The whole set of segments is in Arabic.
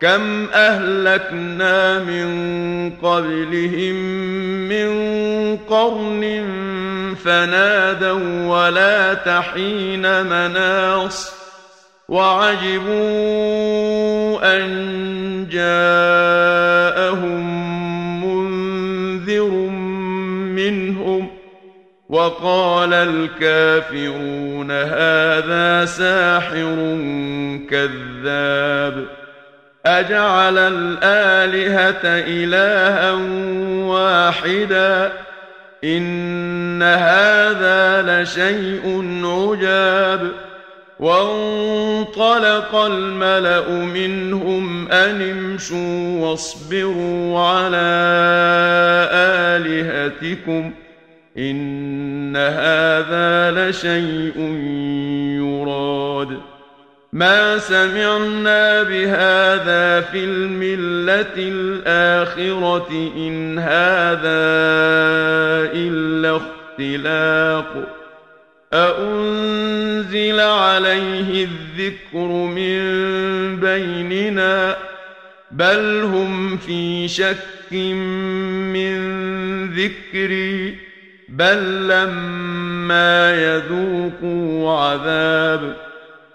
كم أهلكنا من قبلهم من قرن فنادوا ولا تحين مناص وعجبوا أن جاءهم منذر منهم وقال الكافرون هذا ساحر كذاب أجعل الآلهة إلها واحدا إن هذا لشيء عجاب وانطلق الملأ منهم أن امشوا واصبروا على آلهتكم إن هذا لشيء يراد ما سمعنا بهذا في الملة الآخرة إن هذا إلا اختلاق أأنزل عليه الذكر من بيننا بل هم في شك من ذكري بل لما يذوقوا عذاب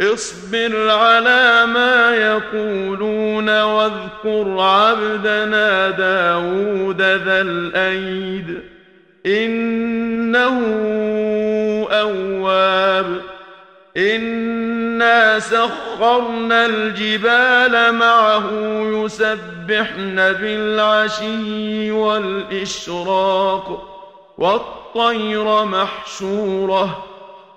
اصبر على ما يقولون واذكر عبدنا داود ذا الأيد إنه أواب. إنا سخرنا الجبال معه يسبحن بالعشي والإشراق والطير محشوره.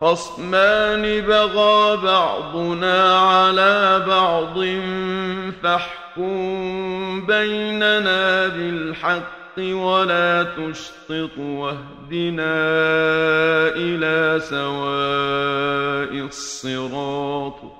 خصمان بغى بعضنا على بعض فاحكم بيننا بالحق ولا تشطط واهدنا إلى سواء الصراط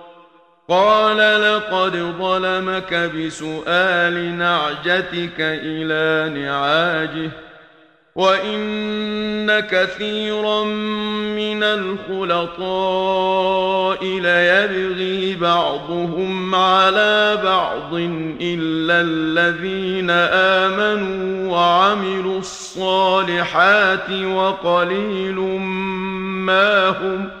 قال لقد ظلمك بسؤال نعجتك إلى نعاجه وإن كثيرا من الخلطاء ليبغي بعضهم على بعض إلا الذين آمنوا وعملوا الصالحات وقليل ما هم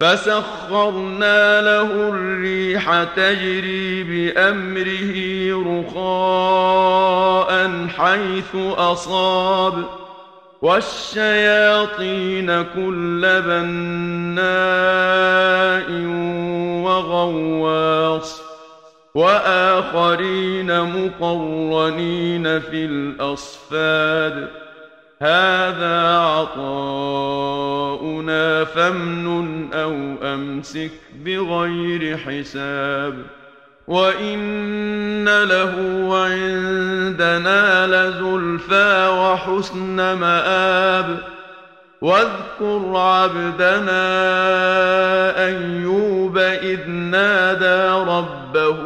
فسخرنا له الريح تجري بأمره رخاء حيث أصاب والشياطين كل بناء وغواص وآخرين مقرنين في الأصفاد. هذا عطاؤنا فامنن أو أمسك بغير حساب وإن له عندنا لزلفى وحسن مآب واذكر عبدنا أيوب إذ نادى ربه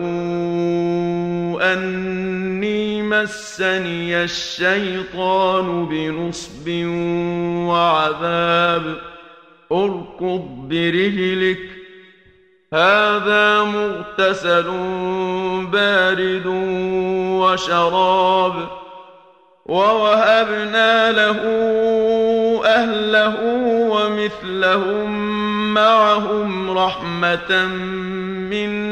أني مسني الشيطان بنصب وعذاب. اركض برجلك هذا مغتسل بارد وشراب. ووهبنا له أهله ومثلهم معهم رحمة منا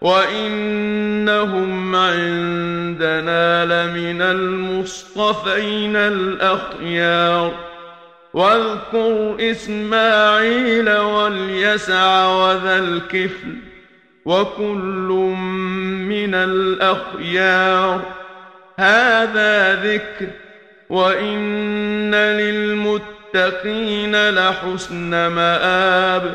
وإنهم عندنا لمن المصطفين الأخيار واذكر إسماعيل واليسع وذا الكفل وكل من الأخيار هذا ذكر وإن للمتقين لحسن مآب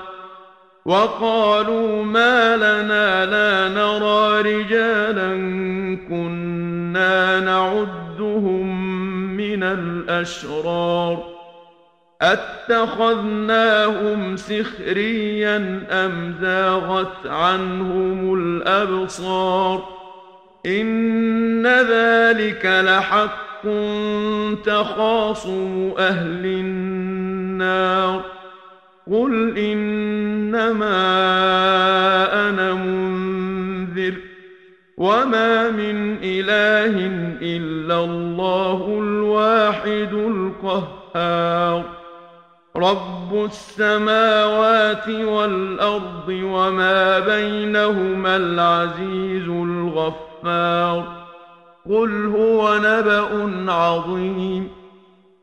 وقالوا ما لنا لا نرى رجالا كنا نعدهم من الأشرار أتخذناهم سخريا أم زاغت عنهم الأبصار إن ذلك لحق تخاصم أهل النار قل انما أنا منذر وما من اله الا الله الواحد القهار رب السماوات والارض وما بينهما العزيز الغفار قل هو نبا عظيم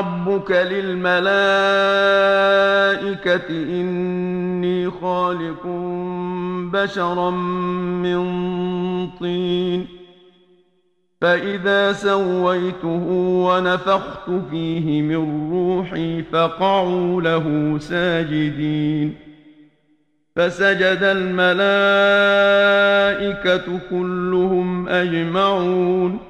ربك للملائكة إني خالق بشرا من طين. فإذا سويته ونفخت فيه من روحي فقعوا له ساجدين. فسجد الملائكة كلهم أجمعون.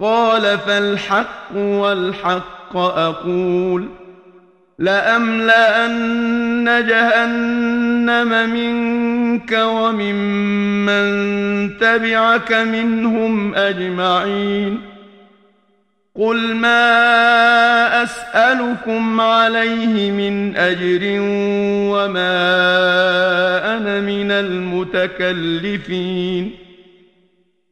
قال فالحق والحق أقول لأملأن جهنم منك وممن تبعك منهم أجمعين قل ما أسألكم عليه من أجر وما أنا من المتكلفين